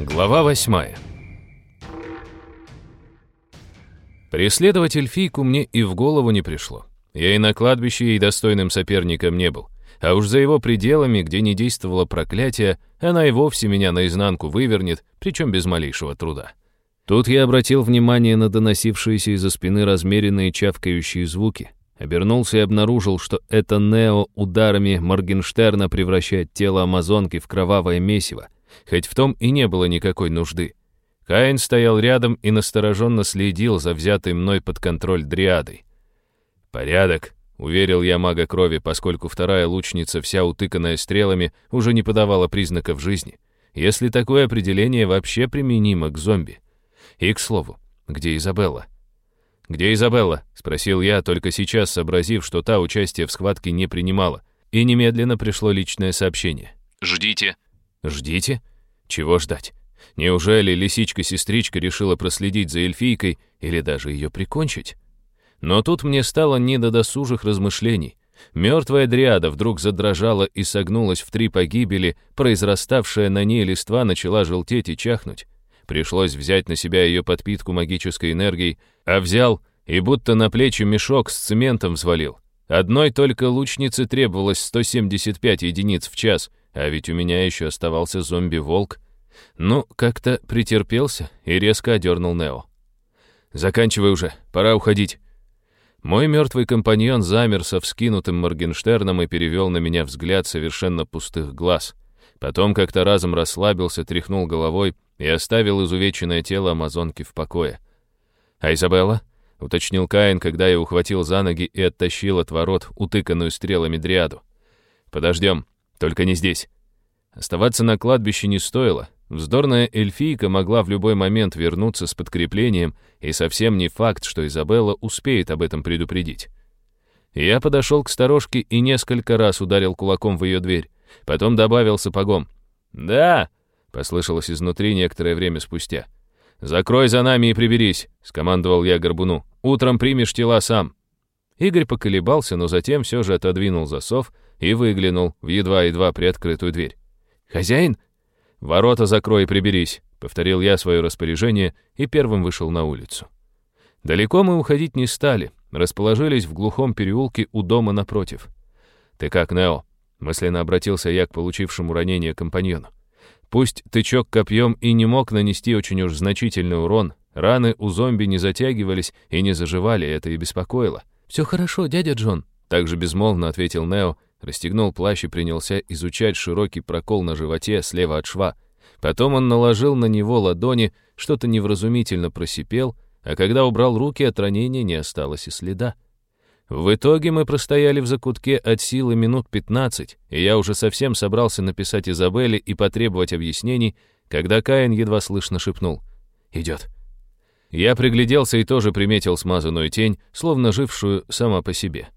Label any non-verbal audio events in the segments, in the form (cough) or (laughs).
Глава 8 Преследовать эльфийку мне и в голову не пришло. Я и на кладбище ей достойным соперником не был. А уж за его пределами, где не действовало проклятие, она и вовсе меня наизнанку вывернет, причем без малейшего труда. Тут я обратил внимание на доносившиеся из-за спины размеренные чавкающие звуки. Обернулся и обнаружил, что это Нео ударами Моргенштерна превращает тело амазонки в кровавое месиво, хоть в том и не было никакой нужды. Каин стоял рядом и настороженно следил за взятой мной под контроль дриадой. «Порядок», — уверил я мага крови, поскольку вторая лучница, вся утыканная стрелами, уже не подавала признаков жизни. Если такое определение вообще применимо к зомби. И, к слову, где Изабелла? «Где Изабелла?» — спросил я, только сейчас сообразив, что та участие в схватке не принимала. И немедленно пришло личное сообщение. «Ждите». «Ждите?» Чего ждать? Неужели лисичка-сестричка решила проследить за эльфийкой или даже ее прикончить? Но тут мне стало не до досужих размышлений. Мертвая дриада вдруг задрожала и согнулась в три погибели, произраставшая на ней листва начала желтеть и чахнуть. Пришлось взять на себя ее подпитку магической энергией, а взял и будто на плечи мешок с цементом взвалил. Одной только лучнице требовалось 175 единиц в час, а ведь у меня еще оставался зомби-волк. Ну, как-то претерпелся и резко одернул Нео. «Заканчивай уже, пора уходить». Мой мертвый компаньон замер со вскинутым Моргенштерном и перевел на меня взгляд совершенно пустых глаз. Потом как-то разом расслабился, тряхнул головой и оставил изувеченное тело амазонки в покое. «А Изабелла?» — уточнил Каин, когда я ухватил за ноги и оттащил от ворот утыканную стрелами дриаду. «Подождем», только не здесь. Оставаться на кладбище не стоило. Вздорная эльфийка могла в любой момент вернуться с подкреплением, и совсем не факт, что Изабелла успеет об этом предупредить. Я подошел к сторожке и несколько раз ударил кулаком в ее дверь, потом добавил сапогом. «Да!» — послышалось изнутри некоторое время спустя. «Закрой за нами и приберись», — скомандовал я горбуну. «Утром примешь тела сам». Игорь поколебался, но затем все же отодвинул засов — и выглянул в едва-едва приоткрытую дверь. «Хозяин?» «Ворота закрой и приберись», — повторил я свое распоряжение и первым вышел на улицу. Далеко мы уходить не стали, расположились в глухом переулке у дома напротив. «Ты как, Нео?» — мысленно обратился я к получившему ранение компаньону. Пусть тычок копьем и не мог нанести очень уж значительный урон, раны у зомби не затягивались и не заживали, это и беспокоило. «Все хорошо, дядя Джон», — также безмолвно ответил Нео, Расстегнул плащ и принялся изучать широкий прокол на животе слева от шва. Потом он наложил на него ладони, что-то невразумительно просипел, а когда убрал руки, от ранения не осталось и следа. В итоге мы простояли в закутке от силы минут 15, и я уже совсем собрался написать Изабелле и потребовать объяснений, когда Каин едва слышно шепнул «Идет». Я пригляделся и тоже приметил смазанную тень, словно жившую сама по себе.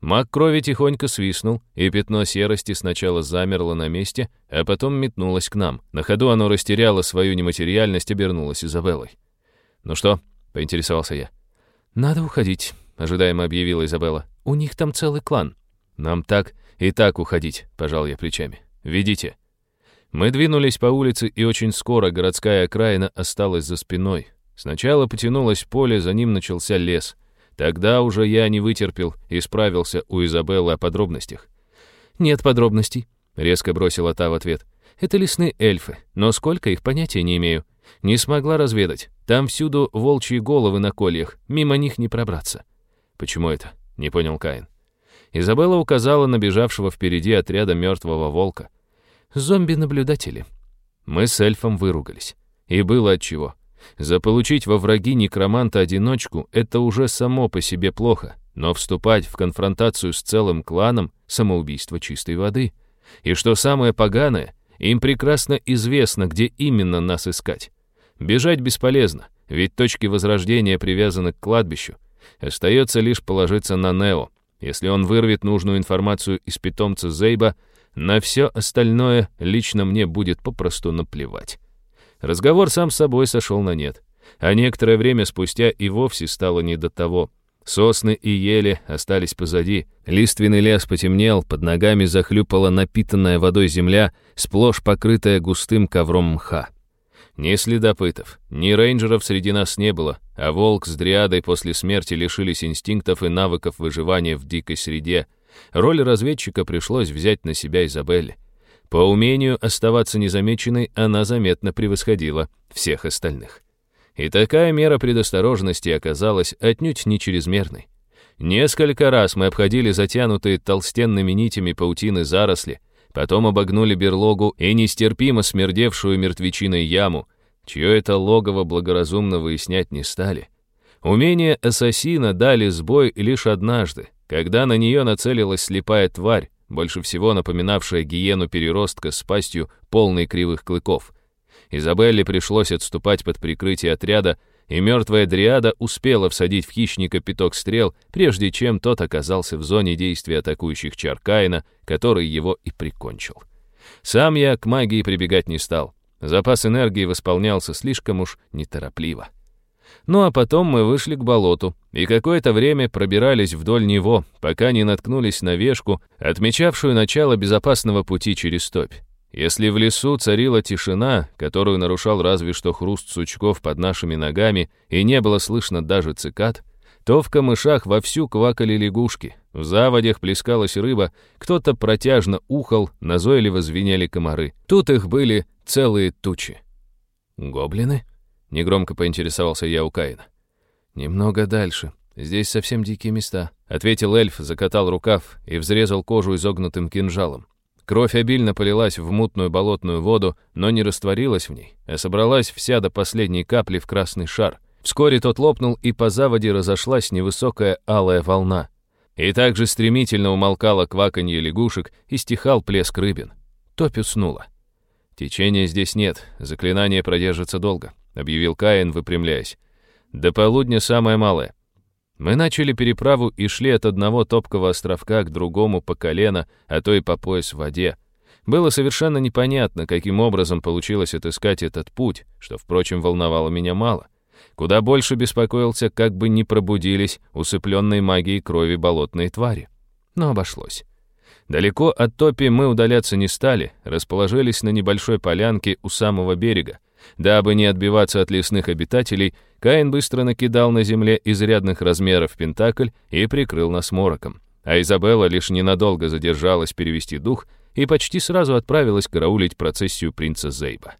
Маг крови тихонько свистнул, и пятно серости сначала замерло на месте, а потом метнулось к нам. На ходу оно растеряло свою нематериальность, обернулось Изабеллой. «Ну что?» — поинтересовался я. «Надо уходить», — ожидаемо объявила Изабелла. «У них там целый клан». «Нам так и так уходить», — пожал я плечами. «Ведите». Мы двинулись по улице, и очень скоро городская окраина осталась за спиной. Сначала потянулось поле, за ним начался лес — Тогда уже я не вытерпел и справился у Изабеллы о подробностях. «Нет подробностей», — резко бросила та в ответ. «Это лесные эльфы, но сколько их, понятия не имею. Не смогла разведать. Там всюду волчьи головы на кольях, мимо них не пробраться». «Почему это?» — не понял Каин. Изабелла указала на бежавшего впереди отряда мертвого волка. «Зомби-наблюдатели». Мы с эльфом выругались. И было отчего. Заполучить во враги некроманта-одиночку — это уже само по себе плохо, но вступать в конфронтацию с целым кланом — самоубийство чистой воды. И что самое поганое, им прекрасно известно, где именно нас искать. Бежать бесполезно, ведь точки возрождения привязаны к кладбищу. Остается лишь положиться на Нео. Если он вырвет нужную информацию из питомца Зейба, на все остальное лично мне будет попросту наплевать. Разговор сам с собой сошел на нет. А некоторое время спустя и вовсе стало не до того. Сосны и ели остались позади. Лиственный лес потемнел, под ногами захлюпала напитанная водой земля, сплошь покрытая густым ковром мха. Ни следопытов, ни рейнджеров среди нас не было, а волк с дриадой после смерти лишились инстинктов и навыков выживания в дикой среде. Роль разведчика пришлось взять на себя Изабель. По умению оставаться незамеченной она заметно превосходила всех остальных. И такая мера предосторожности оказалась отнюдь не чрезмерной. Несколько раз мы обходили затянутые толстенными нитями паутины заросли, потом обогнули берлогу и нестерпимо смердевшую мертвечиной яму, чье это логово благоразумно выяснять не стали. Умение ассасина дали сбой лишь однажды, когда на нее нацелилась слепая тварь, больше всего напоминавшая гиену переростка с пастью, полной кривых клыков. Изабелле пришлось отступать под прикрытие отряда, и мертвая дриада успела всадить в хищника пяток стрел, прежде чем тот оказался в зоне действия атакующих Чаркаина, который его и прикончил. Сам я к магии прибегать не стал. Запас энергии восполнялся слишком уж неторопливо. Ну а потом мы вышли к болоту и какое-то время пробирались вдоль него, пока не наткнулись на вешку, отмечавшую начало безопасного пути через топь. Если в лесу царила тишина, которую нарушал разве что хруст сучков под нашими ногами, и не было слышно даже цикад, то в камышах вовсю квакали лягушки, в заводях плескалась рыба, кто-то протяжно ухал, назойливо звенели комары. Тут их были целые тучи. «Гоблины?» Негромко поинтересовался я у Каина. «Немного дальше. Здесь совсем дикие места», — ответил эльф, закатал рукав и взрезал кожу изогнутым кинжалом. Кровь обильно полилась в мутную болотную воду, но не растворилась в ней, а собралась вся до последней капли в красный шар. Вскоре тот лопнул, и по заводе разошлась невысокая алая волна. И также стремительно умолкало кваканье лягушек и стихал плеск рыбин. Топь уснула. Течения здесь нет, заклинание продержится долго. — объявил Каин, выпрямляясь. «До полудня самое малое». Мы начали переправу и шли от одного топкого островка к другому по колено, а то и по пояс в воде. Было совершенно непонятно, каким образом получилось отыскать этот путь, что, впрочем, волновало меня мало. Куда больше беспокоился, как бы не пробудились усыпленные магией крови болотные твари. Но обошлось. Далеко от топи мы удаляться не стали, расположились на небольшой полянке у самого берега, Дабы не отбиваться от лесных обитателей, Каин быстро накидал на земле изрядных размеров пентакль и прикрыл нас мороком. А Изабелла лишь ненадолго задержалась перевести дух и почти сразу отправилась караулить процессию принца Зейба.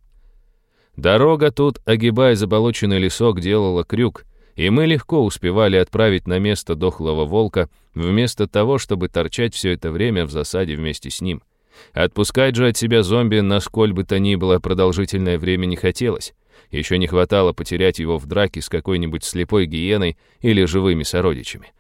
Дорога тут, огибая заболоченный лесок, делала крюк, и мы легко успевали отправить на место дохлого волка, вместо того, чтобы торчать все это время в засаде вместе с ним. Отпускать же от себя зомби на сколь бы то ни было продолжительное время не хотелось. Еще не хватало потерять его в драке с какой-нибудь слепой гиеной или живыми сородичами.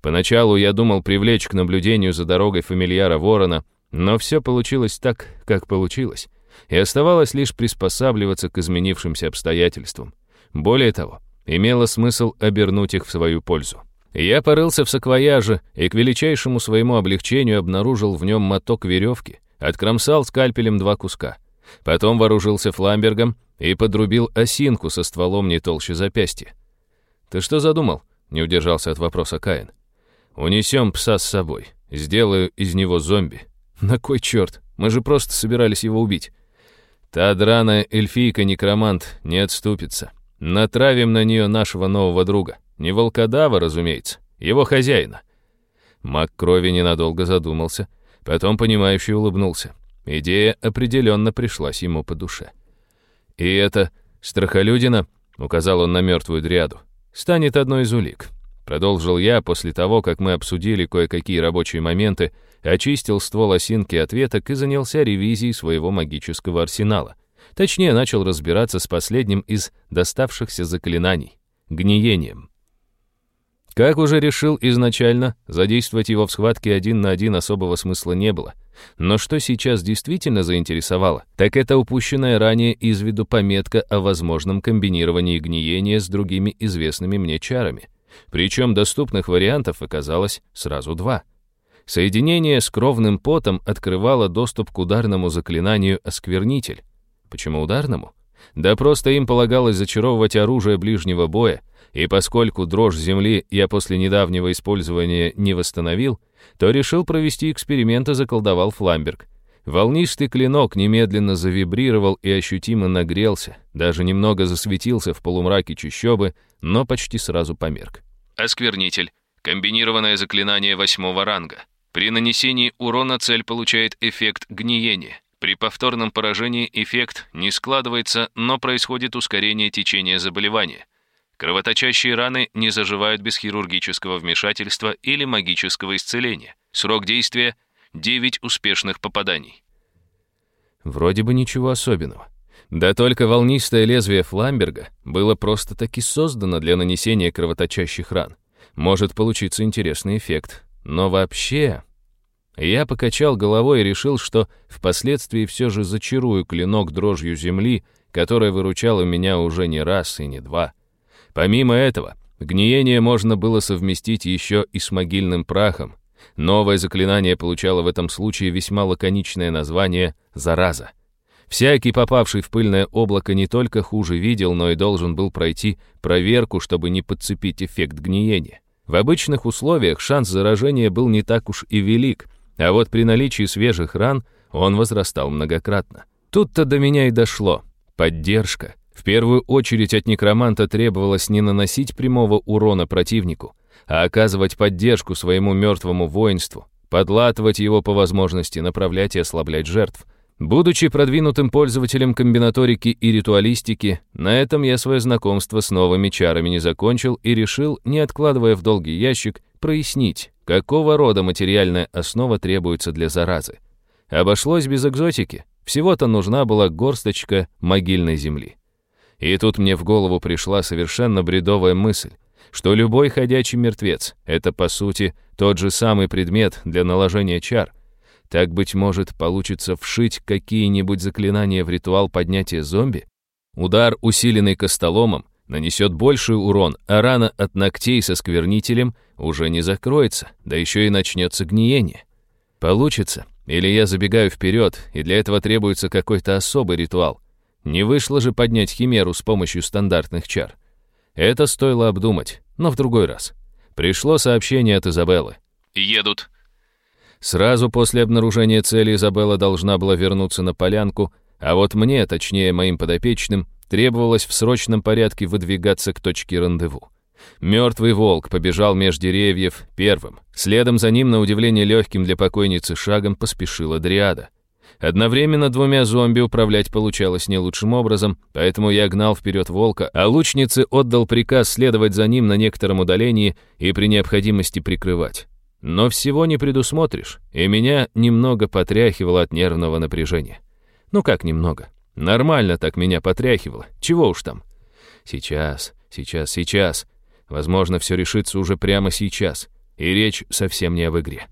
Поначалу я думал привлечь к наблюдению за дорогой фамильяра Ворона, но все получилось так, как получилось, и оставалось лишь приспосабливаться к изменившимся обстоятельствам. Более того, имело смысл обернуть их в свою пользу. Я порылся в саквояже и к величайшему своему облегчению обнаружил в нем моток веревки, откромсал скальпелем два куска. Потом вооружился фламбергом и подрубил осинку со стволом не толще запястья. «Ты что задумал?» — не удержался от вопроса Каин. «Унесем пса с собой. Сделаю из него зомби». (laughs) «На кой черт? Мы же просто собирались его убить». «Та драная эльфийка-некромант не отступится. Натравим на нее нашего нового друга». Не волкодава, разумеется, его хозяина. Мак крови ненадолго задумался, потом понимающе улыбнулся. Идея определенно пришлась ему по душе. «И это страхолюдина», — указал он на мертвую дряду, — «станет одной из улик». Продолжил я после того, как мы обсудили кое-какие рабочие моменты, очистил ствол осинки от веток и занялся ревизией своего магического арсенала. Точнее, начал разбираться с последним из доставшихся заклинаний — гниением. Как уже решил изначально, задействовать его в схватке один на один особого смысла не было. Но что сейчас действительно заинтересовало, так это упущенная ранее из виду пометка о возможном комбинировании гниения с другими известными мне чарами. Причем доступных вариантов оказалось сразу два. Соединение с кровным потом открывало доступ к ударному заклинанию «Осквернитель». Почему ударному? Да просто им полагалось зачаровывать оружие ближнего боя, и поскольку дрожь земли я после недавнего использования не восстановил, то решил провести эксперимент и заколдовал Фламберг. Волнистый клинок немедленно завибрировал и ощутимо нагрелся, даже немного засветился в полумраке чащобы, но почти сразу померк. Осквернитель. Комбинированное заклинание восьмого ранга. При нанесении урона цель получает эффект гниения. При повторном поражении эффект не складывается, но происходит ускорение течения заболевания. Кровоточащие раны не заживают без хирургического вмешательства или магического исцеления. Срок действия — 9 успешных попаданий. Вроде бы ничего особенного. Да только волнистое лезвие Фламберга было просто-таки создано для нанесения кровоточащих ран. Может получиться интересный эффект. Но вообще, я покачал головой и решил, что впоследствии все же зачарую клинок дрожью земли, которая выручала меня уже не раз и не два. Помимо этого, гниение можно было совместить еще и с могильным прахом. Новое заклинание получало в этом случае весьма лаконичное название «зараза». Всякий, попавший в пыльное облако, не только хуже видел, но и должен был пройти проверку, чтобы не подцепить эффект гниения. В обычных условиях шанс заражения был не так уж и велик — а вот при наличии свежих ран он возрастал многократно. Тут-то до меня и дошло. Поддержка. В первую очередь от некроманта требовалось не наносить прямого урона противнику, а оказывать поддержку своему мертвому воинству, подлатывать его по возможности, направлять и ослаблять жертв. Будучи продвинутым пользователем комбинаторики и ритуалистики, на этом я свое знакомство с новыми чарами не закончил и решил, не откладывая в долгий ящик, прояснить, какого рода материальная основа требуется для заразы. Обошлось без экзотики, всего-то нужна была горсточка могильной земли. И тут мне в голову пришла совершенно бредовая мысль, что любой ходячий мертвец — это, по сути, тот же самый предмет для наложения чар. Так, быть может, получится вшить какие-нибудь заклинания в ритуал поднятия зомби? Удар, усиленный костоломом, нанесет больший урон, а рана от ногтей со сквернителем уже не закроется, да еще и начнется гниение. Получится, или я забегаю вперед, и для этого требуется какой-то особый ритуал. Не вышло же поднять химеру с помощью стандартных чар. Это стоило обдумать, но в другой раз. Пришло сообщение от Изабеллы. «Едут». Сразу после обнаружения цели Изабелла должна была вернуться на полянку, а вот мне, точнее моим подопечным, Требовалось в срочном порядке выдвигаться к точке рандеву. Мертвый волк побежал меж деревьев первым. Следом за ним, на удивление легким для покойницы шагом, поспешила дриада. Одновременно двумя зомби управлять получалось не лучшим образом, поэтому я гнал вперед волка, а лучнице отдал приказ следовать за ним на некотором удалении и при необходимости прикрывать. Но всего не предусмотришь, и меня немного потряхивало от нервного напряжения. Ну как немного? Нормально так меня потряхивало. Чего уж там. Сейчас, сейчас, сейчас. Возможно, все решится уже прямо сейчас. И речь совсем не об игре.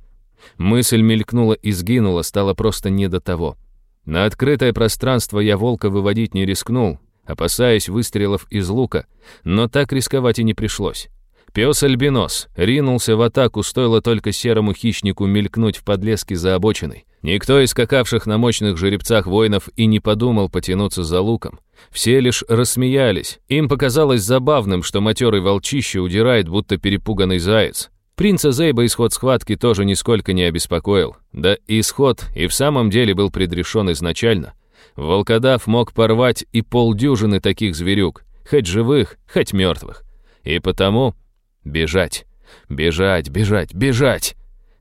Мысль мелькнула и сгинула, стало просто не до того. На открытое пространство я волка выводить не рискнул, опасаясь выстрелов из лука, но так рисковать и не пришлось. Пес-альбинос ринулся в атаку, стоило только серому хищнику мелькнуть в подлеске за обочиной. Никто из скакавших на мощных жеребцах воинов и не подумал потянуться за луком. Все лишь рассмеялись. Им показалось забавным, что матерый волчище удирает, будто перепуганный заяц. Принца Зейба исход схватки тоже нисколько не обеспокоил. Да исход и в самом деле был предрешен изначально. Волкодав мог порвать и полдюжины таких зверюк, хоть живых, хоть мертвых. И потому бежать, бежать, бежать, бежать.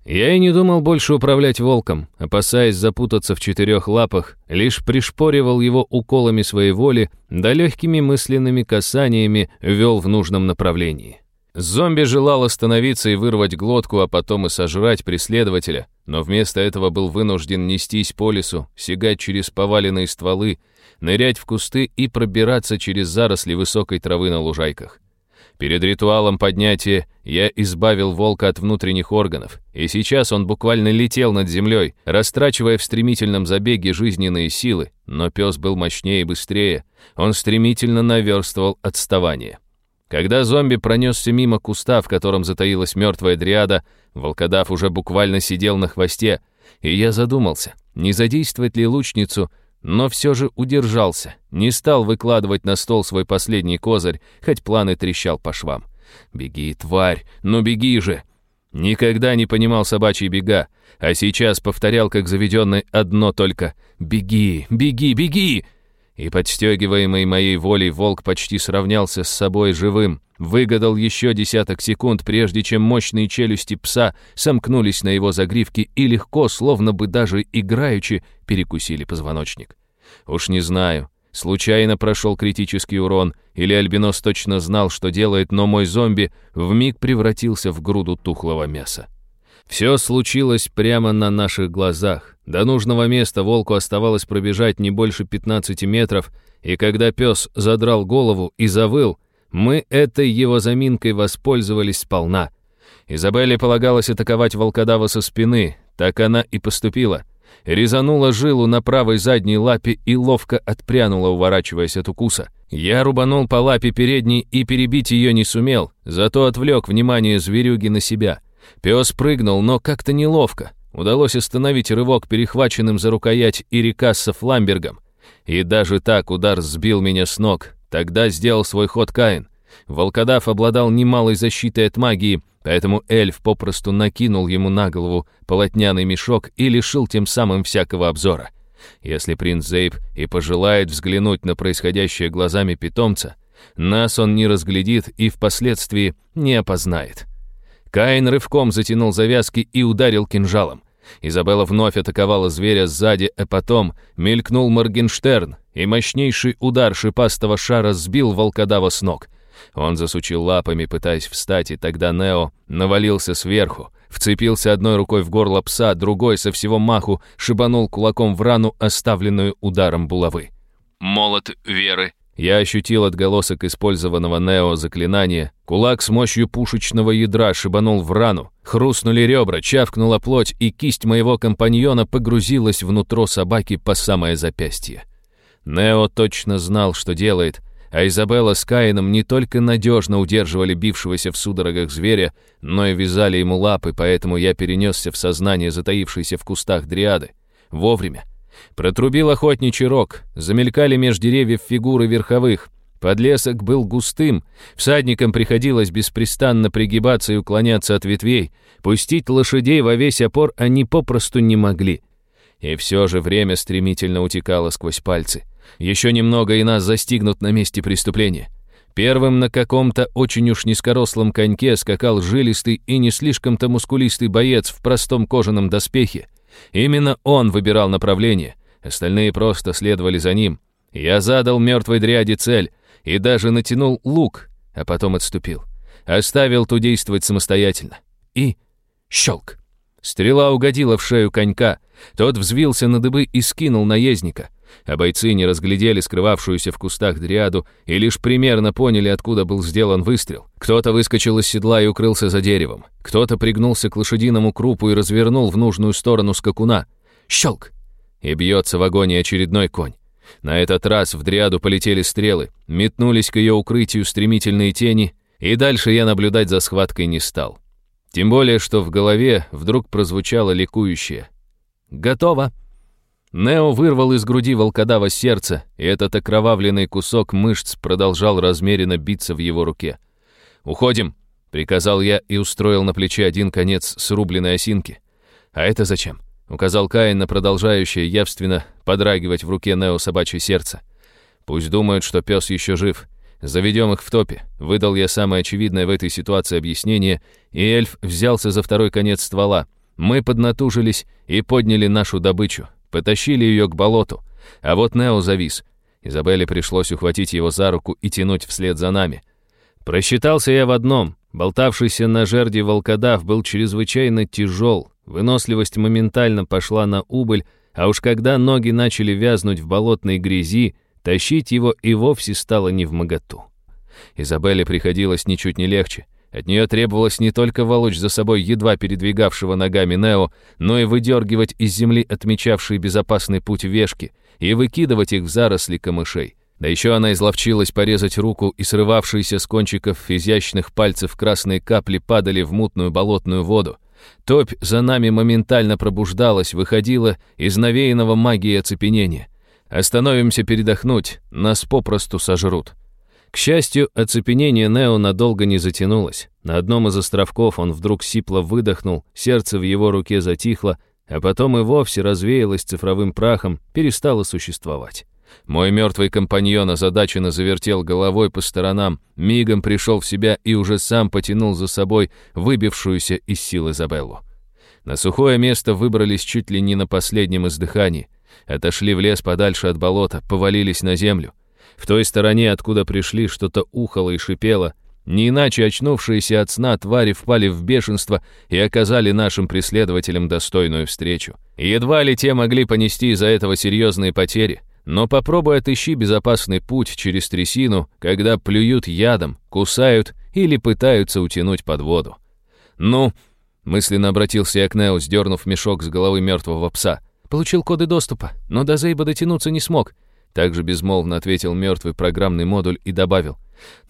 Я и не думал больше управлять волком, опасаясь запутаться в четырех лапах, лишь пришпоривал его уколами своей воли, да легкими мысленными касаниями вел в нужном направлении. Зомби желал остановиться и вырвать глотку, а потом и сожрать преследователя, но вместо этого был вынужден нестись по лесу, сигать через поваленные стволы, нырять в кусты и пробираться через заросли высокой травы на лужайках. Перед ритуалом поднятия я избавил волка от внутренних органов, и сейчас он буквально летел над землей, растрачивая в стремительном забеге жизненные силы, но пес был мощнее и быстрее, он стремительно наверстывал отставание. Когда зомби пронесся мимо куста, в котором затаилась мертвая дриада, волкодав уже буквально сидел на хвосте, и я задумался, не задействовать ли лучницу — но все же удержался, не стал выкладывать на стол свой последний козырь, хоть планы трещал по швам. «Беги, тварь, ну беги же!» Никогда не понимал собачьи бега, а сейчас повторял, как заведенный, одно только «Беги, беги, беги!» и, подстегиваемый моей волей, волк почти сравнялся с собой живым, выгадал еще десяток секунд, прежде чем мощные челюсти пса сомкнулись на его загривке и легко, словно бы даже играючи, перекусили позвоночник. Уж не знаю, случайно прошел критический урон, или Альбинос точно знал, что делает, но мой зомби вмиг превратился в груду тухлого мяса. Все случилось прямо на наших глазах. До нужного места волку оставалось пробежать не больше 15 метров, и когда пес задрал голову и завыл, мы этой его заминкой воспользовались сполна. Изабелле полагалось атаковать волкодава со спины, так она и поступила. Резанула жилу на правой задней лапе и ловко отпрянула, уворачиваясь от укуса. Я рубанул по лапе передней и перебить ее не сумел, зато отвлек внимание зверюги на себя — Пес прыгнул, но как-то неловко. Удалось остановить рывок перехваченным за рукоять Ирикасса Фламбергом. И даже так удар сбил меня с ног. Тогда сделал свой ход Каин. Волкодав обладал немалой защитой от магии, поэтому эльф попросту накинул ему на голову полотняный мешок и лишил тем самым всякого обзора. Если принц Зейб и пожелает взглянуть на происходящее глазами питомца, нас он не разглядит и впоследствии не опознает. Каин рывком затянул завязки и ударил кинжалом. Изабелла вновь атаковала зверя сзади, а потом мелькнул Моргенштерн, и мощнейший удар шипастого шара сбил волкодава с ног. Он засучил лапами, пытаясь встать, и тогда Нео навалился сверху, вцепился одной рукой в горло пса, другой со всего маху шибанул кулаком в рану, оставленную ударом булавы. Молот веры я ощутил отголосок использованного Нео заклинания. Кулак с мощью пушечного ядра шибанул в рану. Хрустнули ребра, чавкнула плоть, и кисть моего компаньона погрузилась внутрь собаки по самое запястье. Нео точно знал, что делает, а Изабелла с Каином не только надежно удерживали бившегося в судорогах зверя, но и вязали ему лапы, поэтому я перенесся в сознание затаившейся в кустах дриады. Вовремя. Протрубил охотничий рог, замелькали меж деревьев фигуры верховых. Подлесок был густым, всадникам приходилось беспрестанно пригибаться и уклоняться от ветвей. Пустить лошадей во весь опор они попросту не могли. И все же время стремительно утекало сквозь пальцы. Еще немного и нас застигнут на месте преступления. Первым на каком-то очень уж низкорослом коньке скакал жилистый и не слишком-то мускулистый боец в простом кожаном доспехе. Именно он выбирал направление, остальные просто следовали за ним. Я задал мертвой дряде цель и даже натянул лук, а потом отступил. Оставил ту действовать самостоятельно. И... щелк! Стрела угодила в шею конька. Тот взвился на дыбы и скинул наездника а бойцы не разглядели скрывавшуюся в кустах дриаду и лишь примерно поняли, откуда был сделан выстрел. Кто-то выскочил из седла и укрылся за деревом, кто-то пригнулся к лошадиному крупу и развернул в нужную сторону скакуна. Щелк! И бьется в агонии очередной конь. На этот раз в дриаду полетели стрелы, метнулись к ее укрытию стремительные тени, и дальше я наблюдать за схваткой не стал. Тем более, что в голове вдруг прозвучало ликующее. «Готово!» Нео вырвал из груди волкодава сердце, и этот окровавленный кусок мышц продолжал размеренно биться в его руке. «Уходим!» — приказал я и устроил на плече один конец срубленной осинки. «А это зачем?» — указал Каин на продолжающее явственно подрагивать в руке Нео собачье сердце. «Пусть думают, что пес еще жив. Заведем их в топе», — выдал я самое очевидное в этой ситуации объяснение, и эльф взялся за второй конец ствола. Мы поднатужились и подняли нашу добычу, Потащили ее к болоту. А вот Нео завис. Изабелле пришлось ухватить его за руку и тянуть вслед за нами. Просчитался я в одном. Болтавшийся на жерди волкодав был чрезвычайно тяжел. Выносливость моментально пошла на убыль, а уж когда ноги начали вязнуть в болотной грязи, тащить его и вовсе стало не в моготу. Изабелле приходилось ничуть не легче. От нее требовалось не только волочь за собой едва передвигавшего ногами Нео, но и выдергивать из земли отмечавшие безопасный путь вешки и выкидывать их в заросли камышей. Да еще она изловчилась порезать руку, и срывавшиеся с кончиков изящных пальцев красные капли падали в мутную болотную воду. Топь за нами моментально пробуждалась, выходила из навеянного магии оцепенения. Остановимся передохнуть, нас попросту сожрут. К счастью, оцепенение Нео надолго не затянулось. На одном из островков он вдруг сипло выдохнул, сердце в его руке затихло, а потом и вовсе развеялось цифровым прахом, перестало существовать. Мой мертвый компаньон озадаченно завертел головой по сторонам, мигом пришел в себя и уже сам потянул за собой выбившуюся из сил Изабеллу. На сухое место выбрались чуть ли не на последнем издыхании. Отошли в лес подальше от болота, повалились на землю — в той стороне, откуда пришли, что-то ухало и шипело. Не иначе очнувшиеся от сна твари впали в бешенство и оказали нашим преследователям достойную встречу. Едва ли те могли понести из-за этого серьезные потери. Но попробуй отыщи безопасный путь через трясину, когда плюют ядом, кусают или пытаются утянуть под воду. «Ну?» — мысленно обратился я к Нео, сдернув мешок с головы мертвого пса. «Получил коды доступа, но до Зейба дотянуться не смог. Также безмолвно ответил мертвый программный модуль и добавил.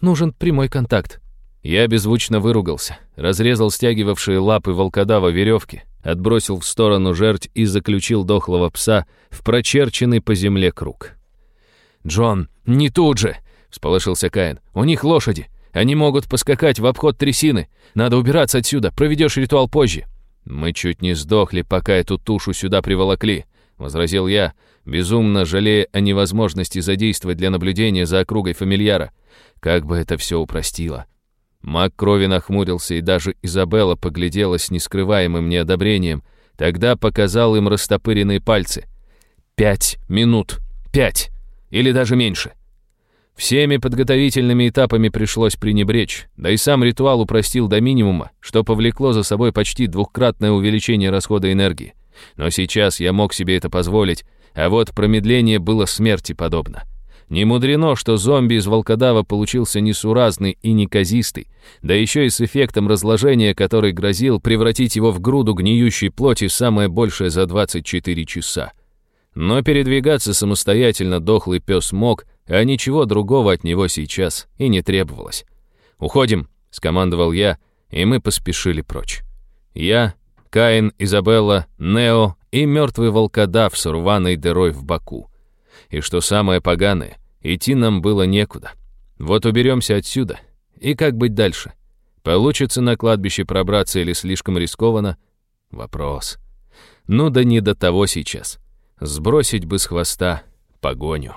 «Нужен прямой контакт». Я беззвучно выругался, разрезал стягивавшие лапы волкодава веревки, отбросил в сторону жерть и заключил дохлого пса в прочерченный по земле круг. «Джон, не тут же!» — сполошился Каин. «У них лошади. Они могут поскакать в обход трясины. Надо убираться отсюда, проведешь ритуал позже». «Мы чуть не сдохли, пока эту тушу сюда приволокли», — возразил я, безумно жалея о невозможности задействовать для наблюдения за округой фамильяра. Как бы это все упростило. Маг крови нахмурился, и даже Изабелла поглядела с нескрываемым неодобрением. Тогда показал им растопыренные пальцы. «Пять минут! Пять! Или даже меньше!» Всеми подготовительными этапами пришлось пренебречь, да и сам ритуал упростил до минимума, что повлекло за собой почти двухкратное увеличение расхода энергии. Но сейчас я мог себе это позволить, а вот промедление было смерти подобно. Не мудрено, что зомби из волкодава получился несуразный и неказистый, да еще и с эффектом разложения, который грозил превратить его в груду гниющей плоти самое большее за 24 часа. Но передвигаться самостоятельно дохлый пес мог, а ничего другого от него сейчас и не требовалось. «Уходим», — скомандовал я, и мы поспешили прочь. Я, Каин, Изабелла, Нео и мертвый волкодав с рваной дырой в боку. И что самое поганое, идти нам было некуда. Вот уберемся отсюда. И как быть дальше? Получится на кладбище пробраться или слишком рискованно? Вопрос. Ну да не до того сейчас. Сбросить бы с хвоста погоню.